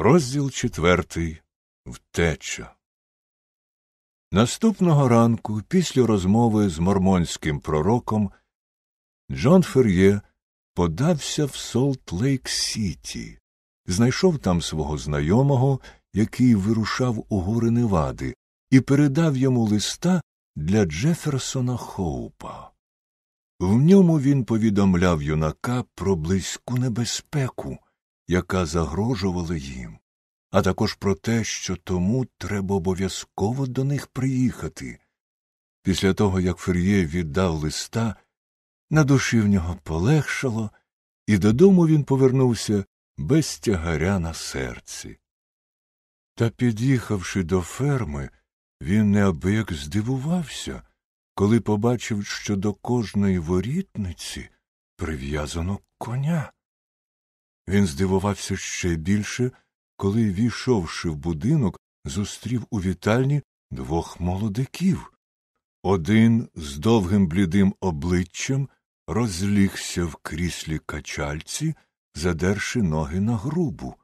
Розділ четвертий Втеча. Наступного ранку, після розмови з мормонським пророком, Джон Фер'є подався в Солт Лейк Сіті, знайшов там свого знайомого, який вирушав у гори Невади, і передав йому листа для Джеферсона Хоупа. В ньому він повідомляв юнака про близьку небезпеку яка загрожувала їм, а також про те, що тому треба обов'язково до них приїхати. Після того, як Фер'є віддав листа, на душі в нього полегшало, і додому він повернувся без тягаря на серці. Та, під'їхавши до ферми, він неабияк здивувався, коли побачив, що до кожної ворітниці прив'язано коня. Він здивувався ще більше, коли, війшовши в будинок, зустрів у вітальні двох молодиків. Один з довгим блідим обличчям розлігся в кріслі качальці, задерши ноги на грубу,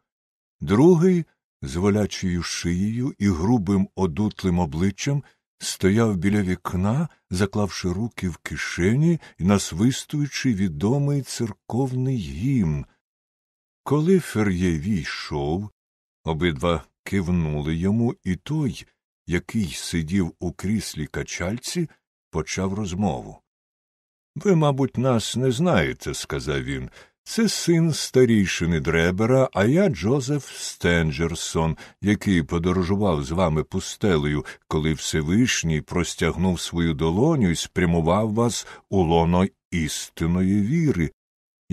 другий, з волячою шиєю і грубим одутлим обличчям, стояв біля вікна, заклавши руки в кишені і насвистуючи відомий церковний гімн. Коли Фер'є війшов, обидва кивнули йому, і той, який сидів у кріслі качальці, почав розмову. Ви, мабуть, нас не знаєте, сказав він. Це син старійшини Дребера, а я Джозеф Стенджерсон, який подорожував з вами пустелею, коли Всевишній простягнув свою долоню і спрямував вас у лоно істинної віри,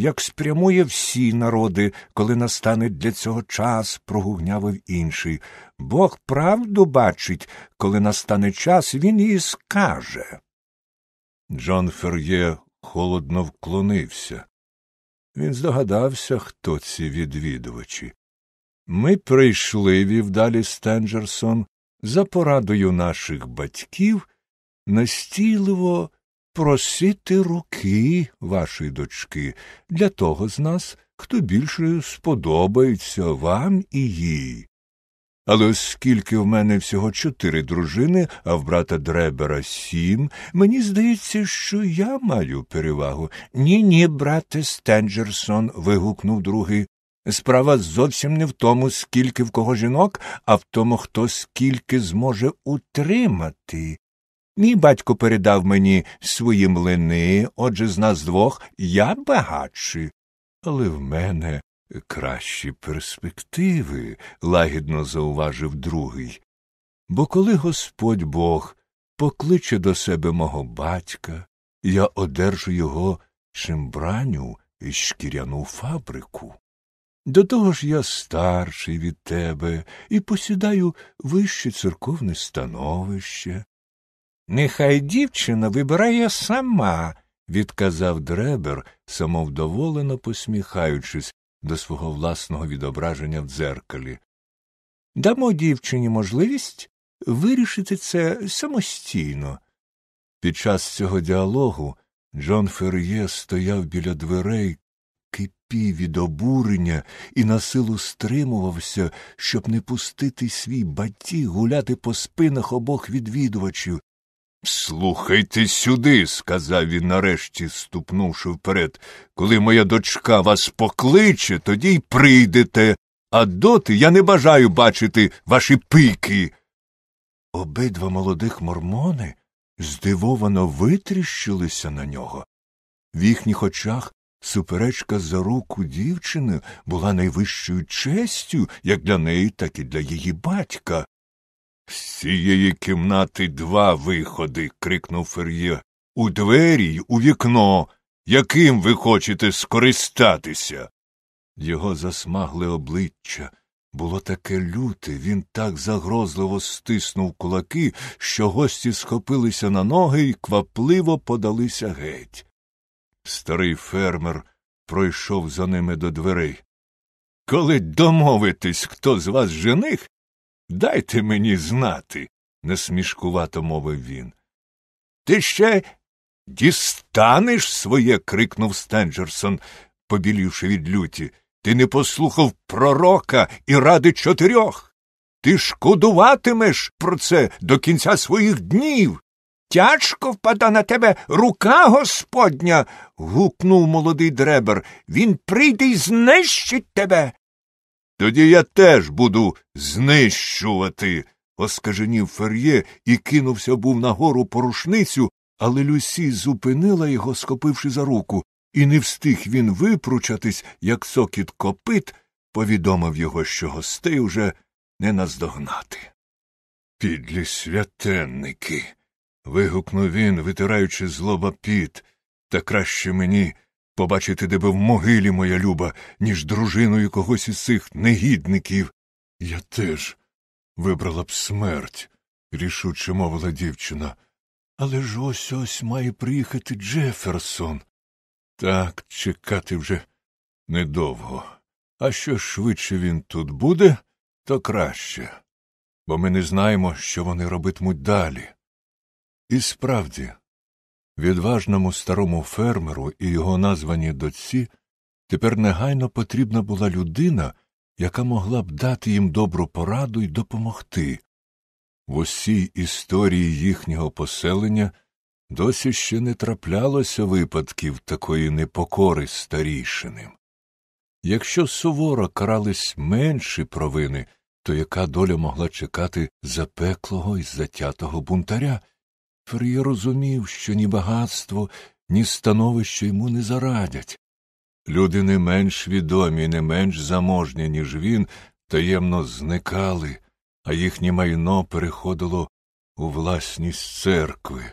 як спрямує всі народи, коли настане для цього час, прогугнявив інший. Бог правду бачить, коли настане час, він її скаже. Джон Фер'є холодно вклонився. Він здогадався, хто ці відвідувачі. Ми прийшли, вів далі Стенджерсон, за порадою наших батьків, настійливо просити руки вашої дочки для того з нас, хто більше сподобається вам і їй. Але оскільки в мене всього чотири дружини, а в брата Дребера сім, мені здається, що я маю перевагу. Ні, ні, брате Стенджерсон, вигукнув другий. Справа зовсім не в тому, скільки в кого жінок, а в тому, хто скільки зможе утримати. Мій батько передав мені свої млини, отже, з нас двох я багатший. Але в мене кращі перспективи, лагідно зауважив другий. Бо коли Господь Бог покличе до себе мого батька, я одержу його чимбраню і шкіряну фабрику. До того ж я старший від тебе і посідаю вище церковне становище. Нехай дівчина вибирає сама, відказав дребер, самовдоволено посміхаючись до свого власного відображення в дзеркалі. Дамо дівчині можливість вирішити це самостійно. Під час цього діалогу Джон Фер'є стояв біля дверей, кипів від обурення і на силу стримувався, щоб не пустити свій батіг гуляти по спинах обох відвідувачів, Слухайте сюди, сказав він нарешті, ступнувши вперед. Коли моя дочка вас покличе, тоді й прийдете, а доти я не бажаю бачити ваші пики. Обидва молодих мормони здивовано витріщилися на нього. В їхніх очах суперечка за руку дівчини була найвищою честю як для неї, так і для її батька. З цієї кімнати два виходи. крикнув Фер'є. У двері й у вікно. Яким ви хочете скористатися? Його засмагле обличчя було таке люте, він так загрозливо стиснув кулаки, що гості схопилися на ноги і квапливо подалися геть. Старий фермер пройшов за ними до дверей. Коли домовитись, хто з вас жених, Дайте мені знати, насмішкувато мовив він. Ти ще дістанеш своє. крикнув Стенджерсон, побілівши від люті. Ти не послухав пророка і ради чотирьох. Ти шкодуватимеш про це до кінця своїх днів. Тяжко впада на тебе рука господня. гукнув молодий дребер. Він прийде й знищить тебе. Тоді я теж буду знищувати. оскаженів Фер'є і кинувся був нагору порушницю, але Люсі зупинила його, схопивши за руку, і не встиг він випручатись, як сокіт копит, повідомив його, що гостей уже не наздогнати. Підлі святенники. вигукнув він, витираючи злоба піт, та краще мені побачити тебе в могилі, моя люба, ніж дружиною когось із цих негідників. Я теж вибрала б смерть, рішуче мовила дівчина. Але ж ось ось має приїхати Джеферсон. Так, чекати вже недовго. А що швидше він тут буде, то краще, бо ми не знаємо, що вони робитимуть далі. І справді, відважному старому фермеру і його названій дочці тепер негайно потрібна була людина, яка могла б дати їм добру пораду і допомогти. В усій історії їхнього поселення досі ще не траплялося випадків такої непокори старішиним. Якщо суворо карались менші провини, то яка доля могла чекати запеклого і затятого бунтаря? Фер'є розумів, що ні багатство, ні становище йому не зарадять. Люди не менш відомі, не менш заможні, ніж він, таємно зникали, а їхнє майно переходило у власність церкви.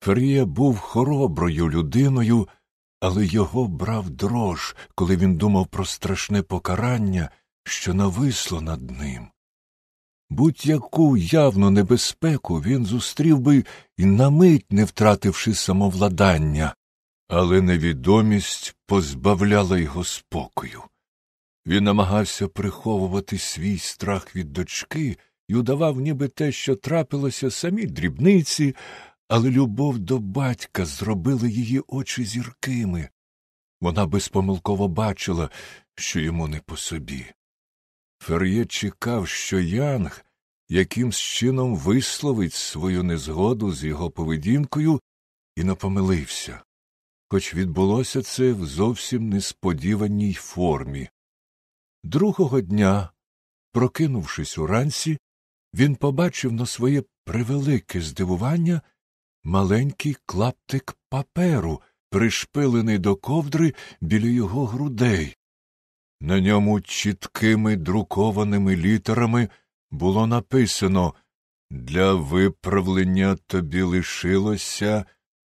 Фер'є був хороброю людиною, але його брав дрож, коли він думав про страшне покарання, що нависло над ним. Будь-яку явну небезпеку він зустрів би і на мить не втративши самовладання, але невідомість позбавляла його спокою. Він намагався приховувати свій страх від дочки і удавав, ніби те, що трапилося самі дрібниці, але любов до батька зробила її очі зіркими. Вона безпомилково бачила, що йому не по собі. Фер'є чекав, що Янг якимсь чином висловить свою незгоду з його поведінкою і не помилився, хоч відбулося це в зовсім несподіваній формі. Другого дня, прокинувшись уранці, він побачив на своє превелике здивування маленький клаптик паперу, пришпилений до ковдри біля його грудей. На ньому чіткими друкованими літерами було написано Для виправлення тобі лишилося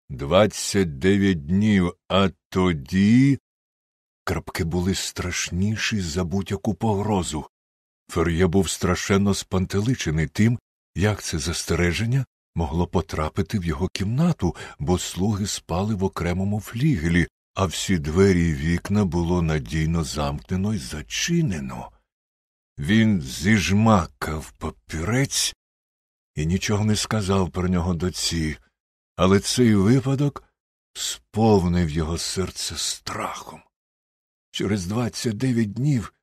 двадцять дев'ять днів, а тоді. Крапки були страшніші за будь-яку погрозу. Фер'є був страшенно спантеличений тим, як це застереження могло потрапити в його кімнату, бо слуги спали в окремому флігелі, а всі двері й вікна було надійно замкнено й зачинено. Він зіжмакав папірець і нічого не сказав про нього доці, але цей випадок сповнив його серце страхом. Через двадцять дев'ять днів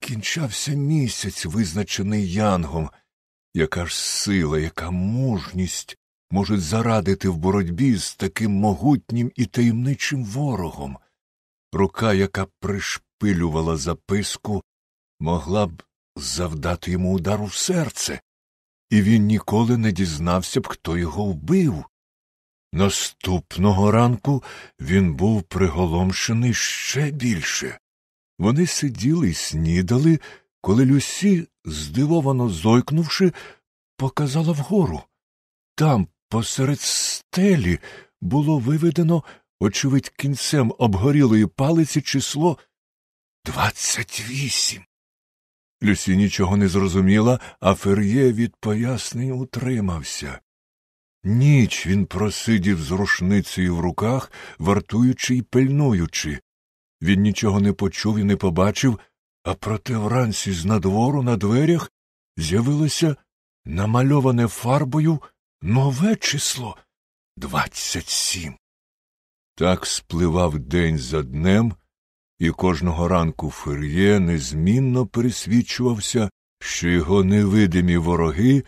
кінчався місяць, визначений янгом, яка ж сила, яка мужність можуть зарадити в боротьбі з таким могутнім і таємничим ворогом. Рука, яка пришпилювала записку, могла б завдати йому удару в серце, і він ніколи не дізнався б, хто його вбив. Наступного ранку він був приголомшений ще більше. Вони сиділи й снідали, коли Люсі, здивовано зойкнувши, показала вгору. Там, посеред стелі, було виведено, очевидь, кінцем обгорілої палиці число двадцять вісім. Люсі нічого не зрозуміла, а Фер'є від пояснень утримався. Ніч він просидів з рушницею в руках, вартуючи й пильнуючи. Він нічого не почув і не побачив, а проте вранці з надвору на дверях з'явилося намальоване фарбою нове число двадцять сім. Так спливав день за днем, і кожного ранку Фер'є незмінно пересвідчувався, що його невидимі вороги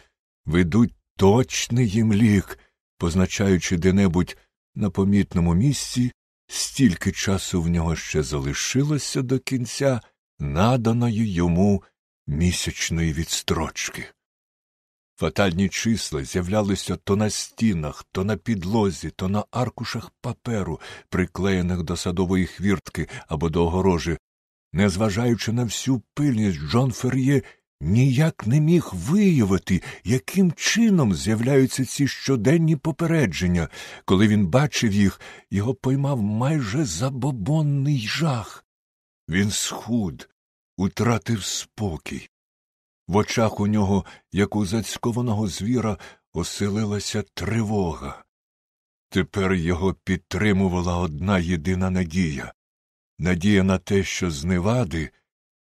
ведуть точний їм лік, позначаючи де-небудь на помітному місці, стільки часу в нього ще залишилося до кінця наданої йому місячної відстрочки. Фатальні числа з'являлися то на стінах, то на підлозі, то на аркушах паперу, приклеєних до садової хвіртки або до огорожі. Незважаючи на всю пильність, Джон Фер'є ніяк не міг виявити, яким чином з'являються ці щоденні попередження. Коли він бачив їх, його поймав майже забобонний жах. Він схуд, утратив спокій. В очах у нього, як у зацькованого звіра, оселилася тривога. Тепер його підтримувала одна єдина надія надія на те, що з Невади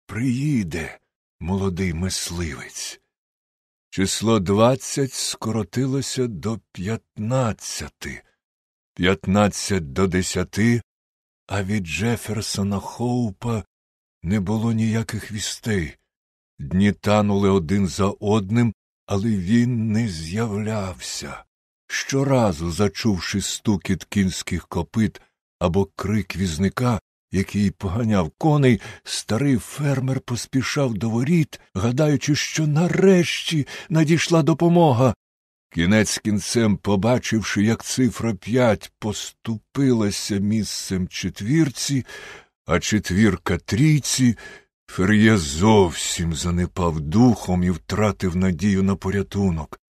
приїде молодий мисливець. Число двадцять скоротилося до п'ятнадцяти, п'ятнадцять до десяти, а від Джеферсона Хоупа не було ніяких вістей. Дні танули один за одним, але він не з'являвся. Щоразу, зачувши стукіт кінських копит або крик візника, який поганяв коней, старий фермер поспішав до воріт, гадаючи, що нарешті надійшла допомога. Кінець кінцем, побачивши, як цифра п'ять поступилася місцем четвірці, а четвірка трійці, Фер'є зовсім занепав духом і втратив надію на порятунок.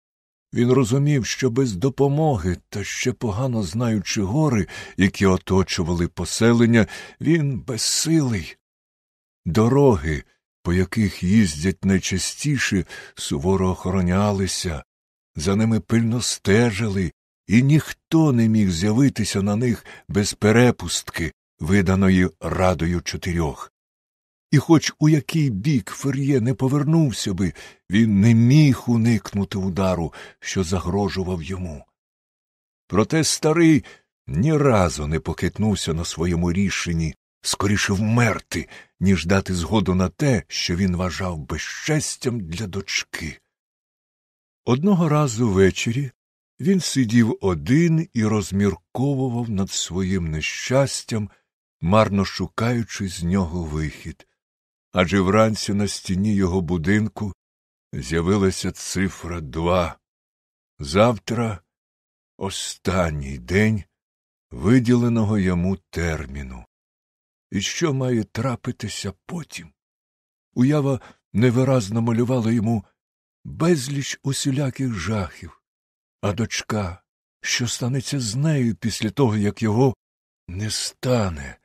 Він розумів, що без допомоги, та ще погано знаючи гори, які оточували поселення, він безсилий. Дороги, по яких їздять найчастіше, суворо охоронялися, за ними пильно стежили, і ніхто не міг з'явитися на них без перепустки, виданої радою чотирьох. І хоч у який бік Фер'є не повернувся би, він не міг уникнути удару, що загрожував йому. Проте старий ні разу не покитнувся на своєму рішенні, скоріше вмерти, ніж дати згоду на те, що він вважав безчестям для дочки. Одного разу ввечері він сидів один і розмірковував над своїм нещастям, марно шукаючи з нього вихід адже вранці на стіні його будинку з'явилася цифра два. Завтра останній день виділеного йому терміну. І що має трапитися потім? Уява невиразно малювала йому безліч усіляких жахів, а дочка, що станеться з нею після того, як його не стане,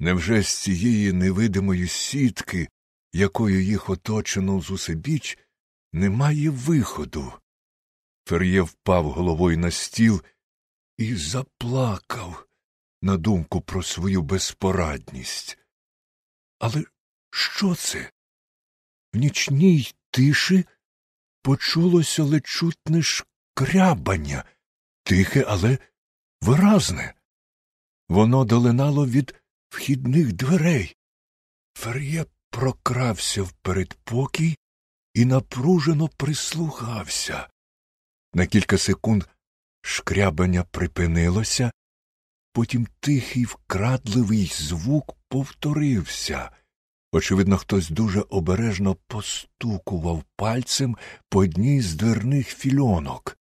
Невже з цієї невидимої сітки, якою їх оточено зусебіч, немає виходу? Фер'є впав головою на стіл і заплакав на думку про свою безпорадність. Але що це? В нічній тиші почулося лечутне шкрябання, тихе, але виразне. Воно долинало від вхідних дверей. Фер'є прокрався в передпокій і напружено прислухався. На кілька секунд шкрябання припинилося, потім тихий вкрадливий звук повторився. Очевидно, хтось дуже обережно постукував пальцем по одній з дверних фільонок.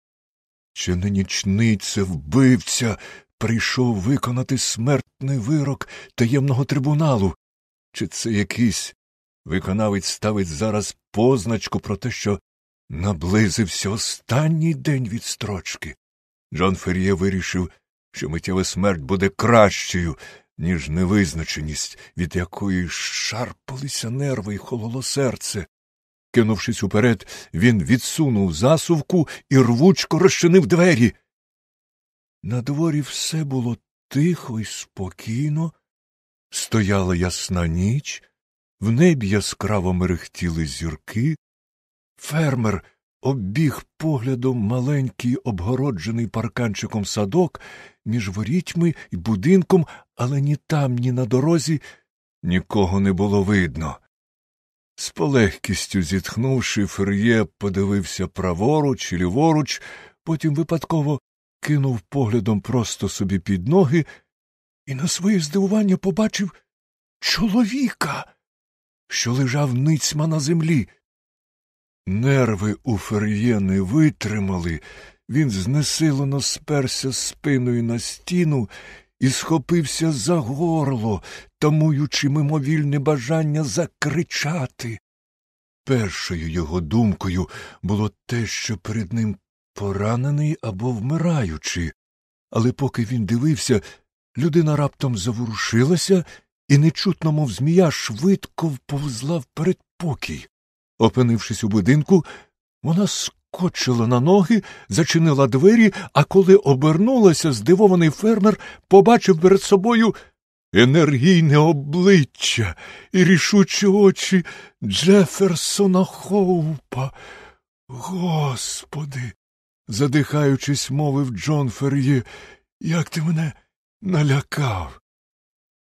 Чи не нічниця вбивця прийшов виконати смертний вирок таємного трибуналу. Чи це якийсь виконавець ставить зараз позначку про те, що наблизився останній день відстрочки? Джон Фер'є вирішив, що миттєва смерть буде кращою, ніж невизначеність, від якої шарпалися нерви і хололо серце. Кинувшись уперед, він відсунув засувку і рвучко розчинив двері. На дворі все було тихо і спокійно, стояла ясна ніч, в небі яскраво мерехтіли зірки, фермер оббіг поглядом маленький обгороджений парканчиком садок між ворітьми і будинком, але ні там, ні на дорозі нікого не було видно. З полегкістю зітхнувши, Фер'є подивився праворуч і ліворуч, потім випадково кинув поглядом просто собі під ноги і на своє здивування побачив чоловіка, що лежав ницьма на землі. Нерви у Фер'є не витримали, він знесилено сперся спиною на стіну і схопився за горло, тамуючи мимовільне бажання закричати. Першою його думкою було те, що перед ним поранений або вмираючий, але поки він дивився, людина раптом заворушилася і, нечутно, мов змія, швидко вповзла в передпокій. Опинившись у будинку, вона скочила на ноги, зачинила двері, а коли обернулася, здивований фермер побачив перед собою енергійне обличчя і рішучі очі Джеферсона Хоупа. Господи, задихаючись, мовив Джон Фер'є, як ти мене налякав.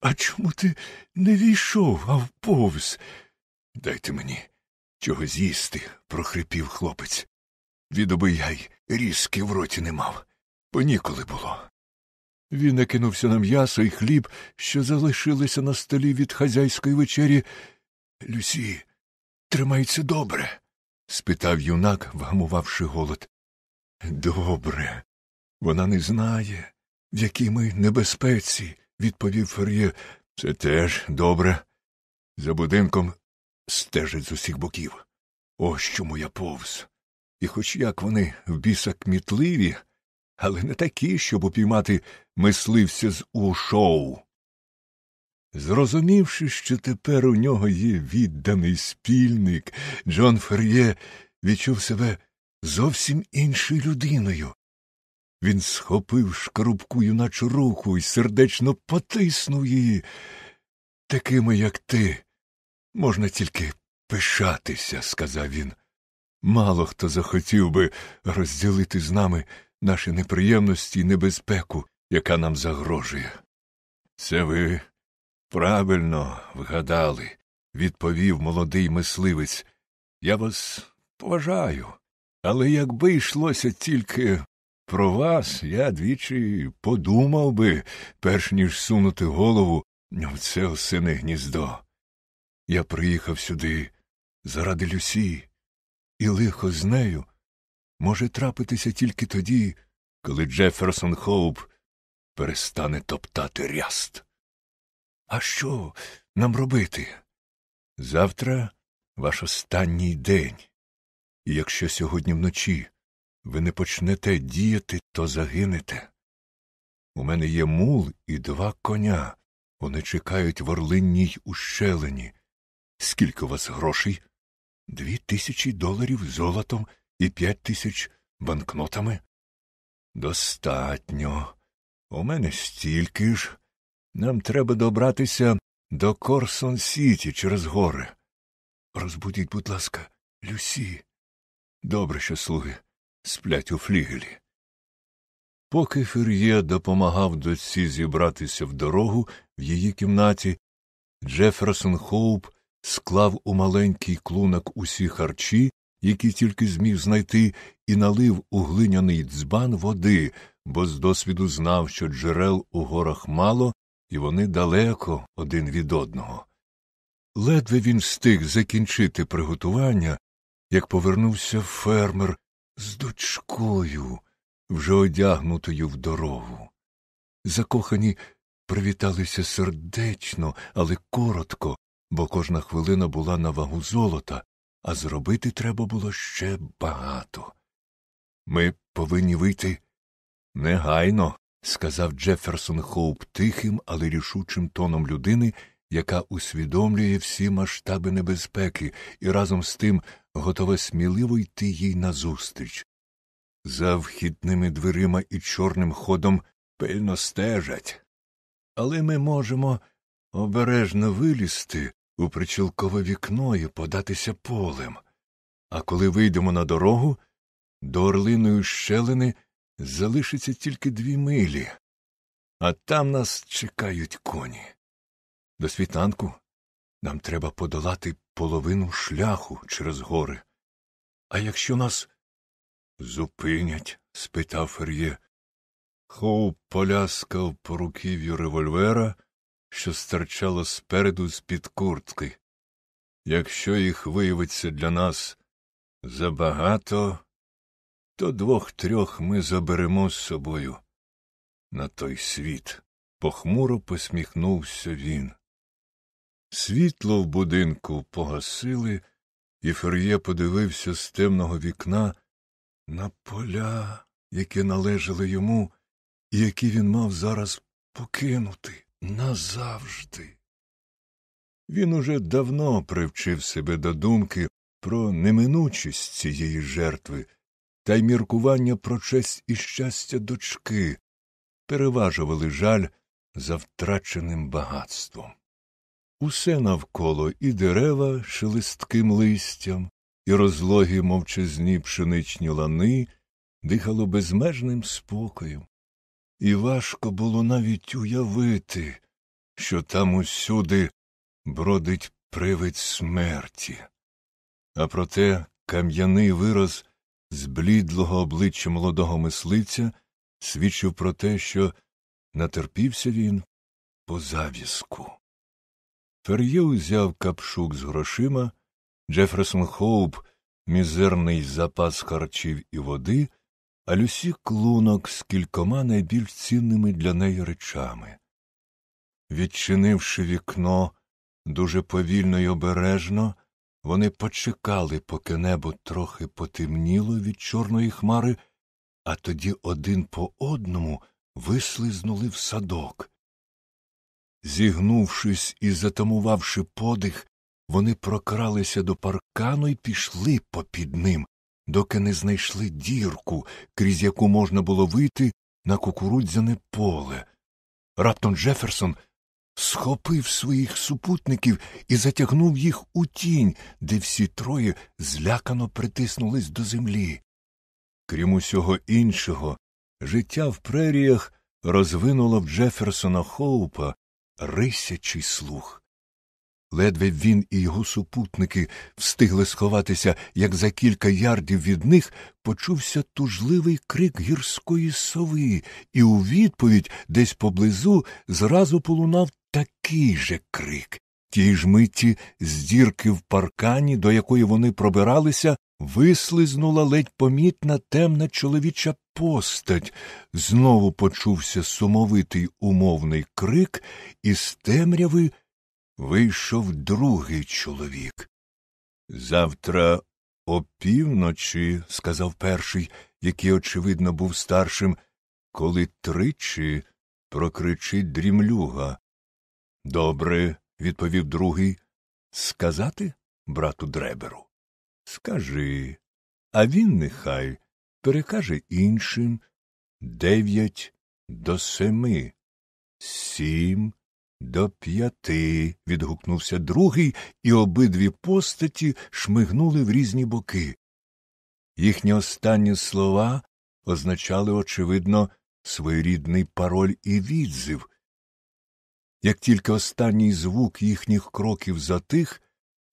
А чому ти не війшов, а вповз? Дайте мені чого з'їсти, прохрипів хлопець. Відоби я й різки в роті не мав, бо ніколи було. Він накинувся на м'ясо і хліб, що залишилися на столі від хазяйської вечері. Люсі, тримається добре? спитав юнак, вгамувавши голод. Добре. Вона не знає, в якій ми небезпеці, відповів Фер'є. Це теж добре. За будинком стежить з усіх боків. Ось чому я повз. І хоч як вони в біса кмітливі, але не такі, щоб упіймати мисливця з ушоу. Зрозумівши, що тепер у нього є відданий спільник, Джон Фер'є відчув себе зовсім іншою людиною. Він схопив шкарубку юначу руку і сердечно потиснув її. Такими, як ти, можна тільки пишатися, сказав він. Мало хто захотів би розділити з нами наші неприємності і небезпеку, яка нам загрожує. Це ви правильно вгадали, відповів молодий мисливець. Я вас поважаю, але якби йшлося тільки про вас, я двічі подумав би, перш ніж сунути голову в це осине гніздо. Я приїхав сюди заради Люсі, і лихо з нею може трапитися тільки тоді, коли Джеферсон Хоуп перестане топтати ряст. А що нам робити? Завтра ваш останній день, і якщо сьогодні вночі ви не почнете діяти, то загинете. У мене є мул і два коня. Вони чекають в орлинній ущелині. Скільки у вас грошей? Дві тисячі доларів золотом і п'ять тисяч банкнотами? Достатньо. У мене стільки ж. Нам треба добратися до Корсон Сіті через гори. Розбудіть, будь ласка, Люсі. Добре, що слуги сплять у флігелі. Поки Фер'є допомагав дочці зібратися в дорогу в її кімнаті, Джеферсон Хоуп склав у маленький клунок усі харчі, які тільки зміг знайти, і налив у глиняний дзбан води, бо з досвіду знав, що джерел у горах мало, і вони далеко один від одного. Ледве він встиг закінчити приготування, як повернувся фермер з дочкою, вже одягнутою в дорогу. Закохані привіталися сердечно, але коротко, бо кожна хвилина була на вагу золота, а зробити треба було ще багато. Ми повинні вийти негайно, сказав Джеферсон Хоуп тихим, але рішучим тоном людини, яка усвідомлює всі масштаби небезпеки і разом з тим готова сміливо йти їй назустріч. За вхідними дверима і чорним ходом пильно стежать. Але ми можемо обережно вилізти у причілкове вікно і податися полем. А коли вийдемо на дорогу, до орлиної щелини залишиться тільки дві милі, а там нас чекають коні. До світанку Нам треба подолати половину шляху через гори. А якщо нас зупинять? спитав Фер'є. Хоуп поляскав по руків'ю револьвера, що стирчало спереду з-під куртки. Якщо їх виявиться для нас забагато, то двох трьох ми заберемо з собою на той світ. Похмуро посміхнувся він. Світло в будинку погасили, і Фер'є подивився з темного вікна на поля, які належали йому, і які він мав зараз покинути назавжди. Він уже давно привчив себе до думки про неминучість цієї жертви та й міркування про честь і щастя дочки, переважували жаль за втраченим багатством. Усе навколо і дерева шелестким листям, і розлогі мовчазні пшеничні лани дихало безмежним спокоєм, і важко було навіть уявити, що там усюди бродить привид смерті. А проте кам'яний вираз зблідлого обличчя молодого мисливця свідчив про те, що натерпівся він по зав'язку. Фер'є узяв капшук з грошима, Джеферсон Хоуп мізерний запас харчів і води, а Люсі клунок з кількома найбільш цінними для неї речами. Відчинивши вікно дуже повільно й обережно, вони почекали, поки небо трохи потемніло від чорної хмари, а тоді один по одному вислизнули в садок. Зігнувшись і затамувавши подих, вони прокралися до паркану і пішли попід ним, доки не знайшли дірку, крізь яку можна було вийти на кукурудзяне поле. Раптом Джеферсон схопив своїх супутників і затягнув їх у тінь, де всі троє злякано притиснулись до землі. Крім усього іншого, життя в преріях розвинуло в Джеферсона Хоупа рисячий слух. Ледве він і його супутники встигли сховатися, як за кілька ярдів від них почувся тужливий крик гірської сови, і у відповідь десь поблизу зразу полунав такий же крик. Тій ж миті з дірки в паркані, до якої вони пробиралися, вислизнула ледь помітна темна чоловіча постать. Знову почувся сумовитий умовний крик, і з темряви вийшов другий чоловік. Завтра опівночі, сказав перший, який, очевидно, був старшим, коли тричі прокричить дрімлюга. Добре, відповів другий. Сказати, брату дреберу? Скажи, а він нехай перекаже іншим дев'ять до семи, сім до п'яти. відгукнувся другий, і обидві постаті шмигнули в різні боки. Їхні останні слова означали, очевидно, своєрідний пароль і відзив. Як тільки останній звук їхніх кроків затих,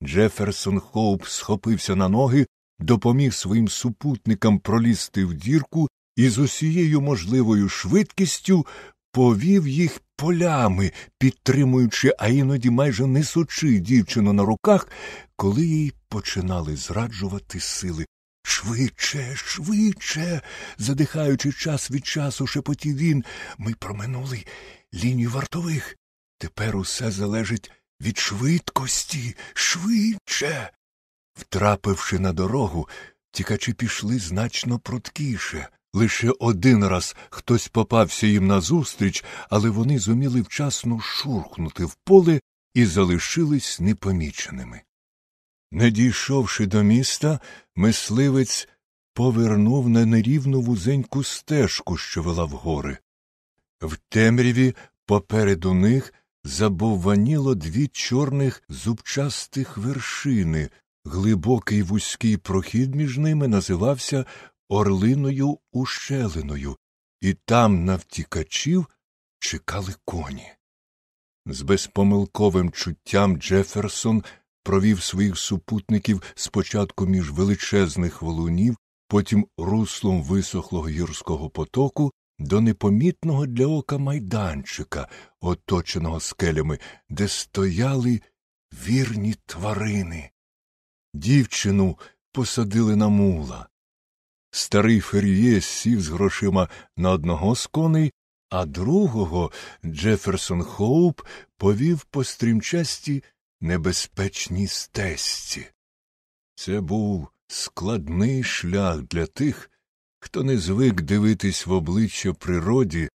Джеферсон Хоуп схопився на ноги, допоміг своїм супутникам пролізти в дірку і з усією можливою швидкістю повів їх полями, підтримуючи, а іноді майже несучи дівчину на руках, коли їй починали зраджувати сили. Швидше, швидше, задихаючи час від часу, шепотів він, ми проминули лінію вартових. Тепер усе залежить від швидкості, швидше. Втрапивши на дорогу, тікачі пішли значно пруткіше. Лише один раз хтось попався їм назустріч, але вони зуміли вчасно шурхнути в поле і залишились непоміченими. Не дійшовши до міста, мисливець повернув на нерівну вузеньку стежку, що вела в гори. В темряві попереду них забовваніло дві чорних зубчастих вершини, глибокий вузький прохід між ними називався орлиною ущелиною, і там на втікачів чекали коні. З безпомилковим чуттям Джеферсон провів своїх супутників спочатку між величезних валунів, потім руслом висохлого гірського потоку до непомітного для ока майданчика, оточеного скелями, де стояли вірні тварини. Дівчину посадили на мула. Старий Фер'є сів з грошима на одного з коней, а другого Джеферсон Хоуп повів по стрімчасті небезпечній стесці. Це був складний шлях для тих, хто не звик дивитись в обличчя природі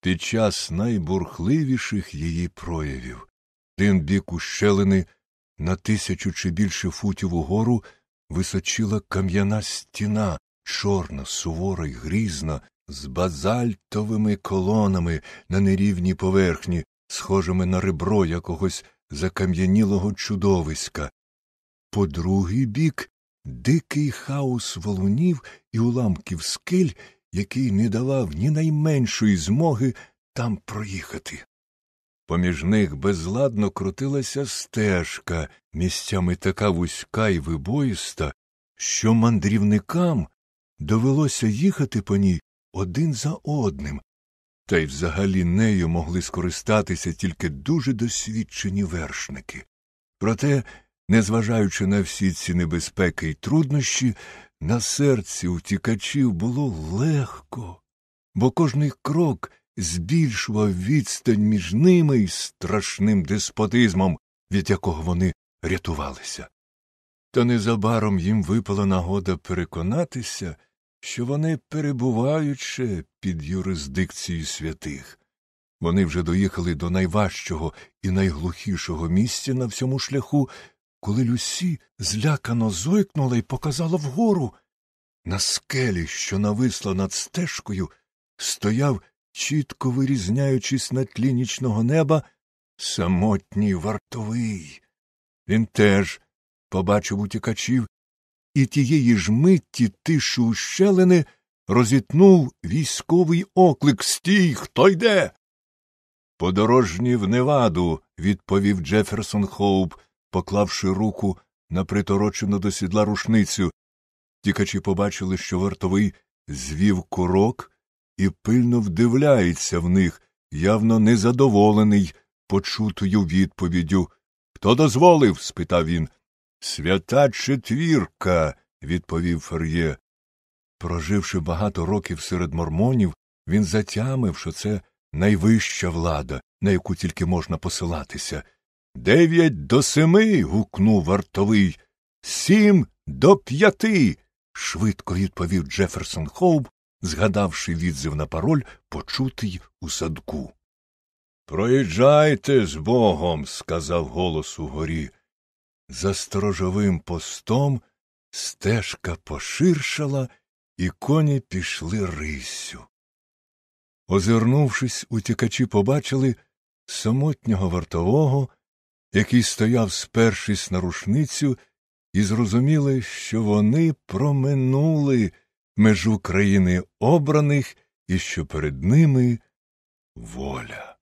під час найбурхливіших її проявів. Один бік ущелини на тисячу чи більше футів угору височила кам'яна стіна, чорна, сувора й грізна, з базальтовими колонами на нерівній поверхні, схожими на ребро якогось закам'янілого чудовиська. По другий бік дикий хаос валунів і уламків скель, який не давав ні найменшої змоги там проїхати. Поміж них безладно крутилася стежка, місцями така вузька й вибоїста, що мандрівникам довелося їхати по ній один за одним, та й взагалі нею могли скористатися тільки дуже досвідчені вершники. Проте, незважаючи на всі ці небезпеки й труднощі, на серці утікачів було легко, бо кожний крок збільшував відстань між ними і страшним деспотизмом, від якого вони рятувалися. Та незабаром їм випала нагода переконатися, що вони перебувають ще під юрисдикцією святих. Вони вже доїхали до найважчого і найглухішого місця на всьому шляху, коли Люсі злякано зойкнула і показала вгору. На скелі, що нависла над стежкою, стояв, чітко вирізняючись на тлі нічного неба, самотній вартовий. Він теж побачив утікачів і тієї ж митті тишу ущелини розітнув військовий оклик Стій, хто йде? Подорожні в Неваду, відповів Джеферсон Хоуп, поклавши руку на приторочену до сідла рушницю. Тікачі побачили, що вартовий звів курок і пильно вдивляється в них, явно незадоволений почутою відповіддю. Хто дозволив? спитав він. Свята четвірка, відповів Фер'є. Проживши багато років серед мормонів, він затямив, що це найвища влада, на яку тільки можна посилатися. Дев'ять до семи. гукнув вартовий. Сім до п'яти. швидко відповів Джеферсон Хоуб, згадавши відзив на пароль, почутий у садку. Проїжджайте з богом, сказав голос угорі. За сторожовим постом стежка поширшала, і коні пішли риссю. Озирнувшись, утікачі побачили самотнього вартового, який стояв, спершись на рушницю, і зрозуміли, що вони проминули межу країни обраних і що перед ними воля.